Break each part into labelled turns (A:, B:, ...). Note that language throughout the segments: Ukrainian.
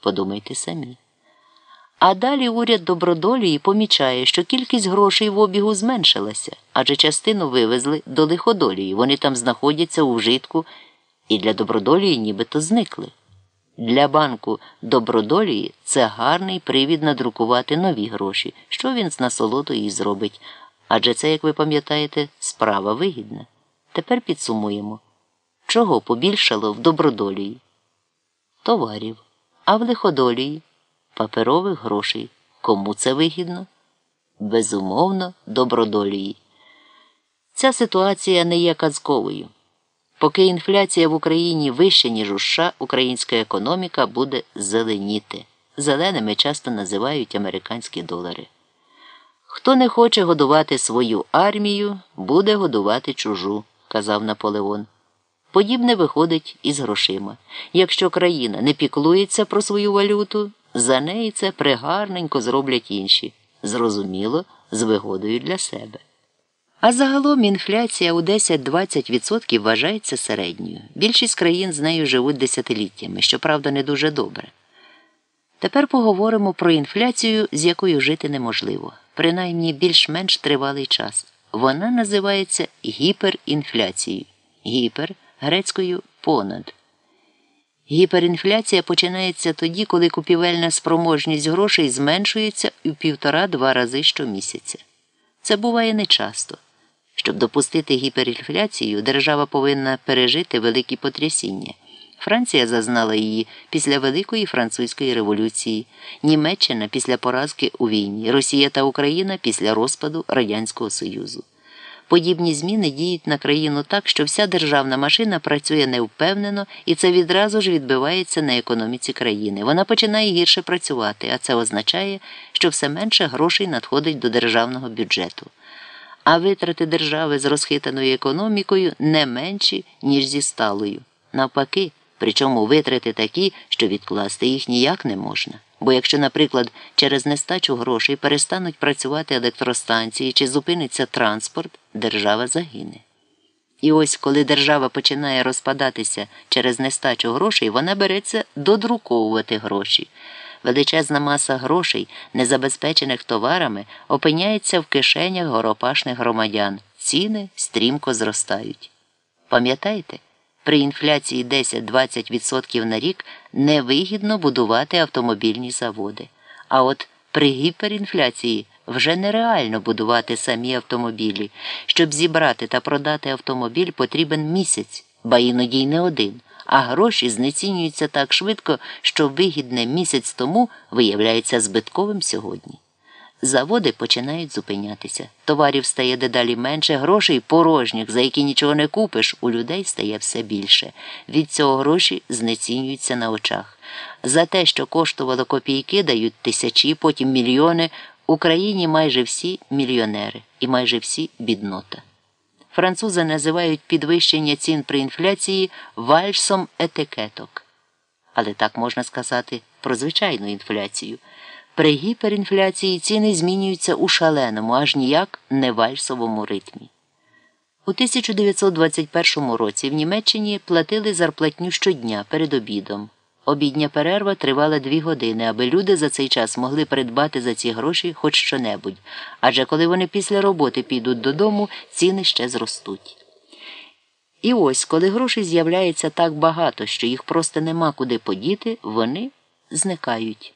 A: Подумайте самі. А далі уряд добродолії помічає, що кількість грошей в обігу зменшилася, адже частину вивезли до лиходолії. Вони там знаходяться у вжитку і для добродолії нібито зникли. Для банку добродолії це гарний привід надрукувати нові гроші, що він з насолодою і зробить. Адже це, як ви пам'ятаєте, справа вигідна. Тепер підсумуємо, чого побільшало в добродолії? Товарів, а в лиходолії паперових грошей. Кому це вигідно? Безумовно, добродолії. Ця ситуація не є казковою. Поки інфляція в Україні вища, ніж у США, українська економіка буде зеленіти. Зеленими часто називають американські долари. Хто не хоче годувати свою армію, буде годувати чужу, казав Наполеон. Подібне виходить із грошима. Якщо країна не піклується про свою валюту, за неї це пригарненько зроблять інші. Зрозуміло, з вигодою для себе. А загалом інфляція у 10-20% вважається середньою. Більшість країн з нею живуть десятиліттями, щоправда, не дуже добре. Тепер поговоримо про інфляцію, з якою жити неможливо, принаймні більш-менш тривалий час. Вона називається гіперінфляцією. Гіпер грецькою понад. Гіперінфляція починається тоді, коли купівельна спроможність грошей зменшується у півтора-два рази щомісяця. Це буває нечасто. Щоб допустити гіперінфляцію, держава повинна пережити великі потрясіння. Франція зазнала її після Великої Французької революції, Німеччина після поразки у війні, Росія та Україна після розпаду Радянського Союзу. Подібні зміни діють на країну так, що вся державна машина працює невпевнено, і це відразу ж відбивається на економіці країни. Вона починає гірше працювати, а це означає, що все менше грошей надходить до державного бюджету. А витрати держави з розхитаною економікою не менші, ніж зі сталою. Навпаки, причому витрати такі, що відкласти їх ніяк не можна. Бо якщо, наприклад, через нестачу грошей перестануть працювати електростанції чи зупиниться транспорт, держава загине. І ось коли держава починає розпадатися через нестачу грошей, вона береться додруковувати гроші. Величезна маса грошей, незабезпечених товарами, опиняється в кишенях горопашних громадян. Ціни стрімко зростають. Пам'ятаєте? При інфляції 10-20% на рік невигідно будувати автомобільні заводи. А от при гіперінфляції вже нереально будувати самі автомобілі. Щоб зібрати та продати автомобіль, потрібен місяць, ба іноді й не один. А гроші знецінюються так швидко, що вигідне місяць тому виявляється збитковим сьогодні. Заводи починають зупинятися. Товарів стає дедалі менше, грошей порожніх, за які нічого не купиш, у людей стає все більше. Від цього гроші знецінюються на очах. За те, що коштувало копійки, дають тисячі, потім мільйони. В Україні майже всі мільйонери і майже всі біднота. Французи називають підвищення цін при інфляції вальсом етикеток. Але так можна сказати про звичайну інфляцію. При гіперінфляції ціни змінюються у шаленому, аж ніяк не вальсовому ритмі. У 1921 році в Німеччині платили зарплатню щодня перед обідом. Обідня перерва тривала дві години, аби люди за цей час могли придбати за ці гроші хоч що-небудь, адже коли вони після роботи підуть додому, ціни ще зростуть. І ось, коли грошей з'являється так багато, що їх просто нема куди подіти, вони зникають.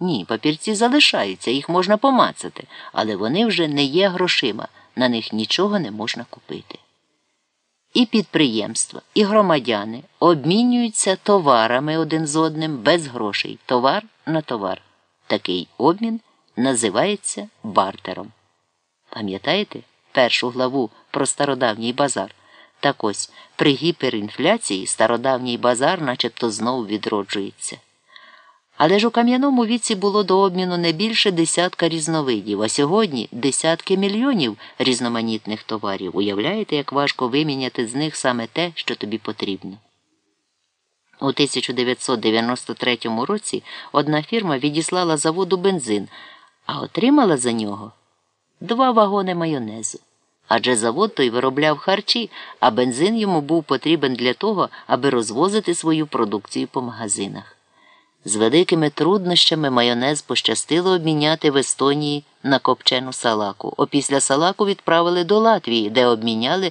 A: Ні, папірці залишаються, їх можна помацати, але вони вже не є грошима, на них нічого не можна купити. І підприємства, і громадяни обмінюються товарами один з одним без грошей, товар на товар. Такий обмін називається бартером. Пам'ятаєте першу главу про стародавній базар? Так ось при гіперінфляції стародавній базар начебто знову відроджується. Але ж у кам'яному віці було до обміну не більше десятка різновидів, а сьогодні десятки мільйонів різноманітних товарів. Уявляєте, як важко виміняти з них саме те, що тобі потрібно. У 1993 році одна фірма відіслала заводу бензин, а отримала за нього два вагони майонезу. Адже завод той виробляв харчі, а бензин йому був потрібен для того, аби розвозити свою продукцію по магазинах. З великими труднощами майонез пощастило обміняти в Естонії на копчену салаку. Опісля салаку відправили до Латвії, де обміняли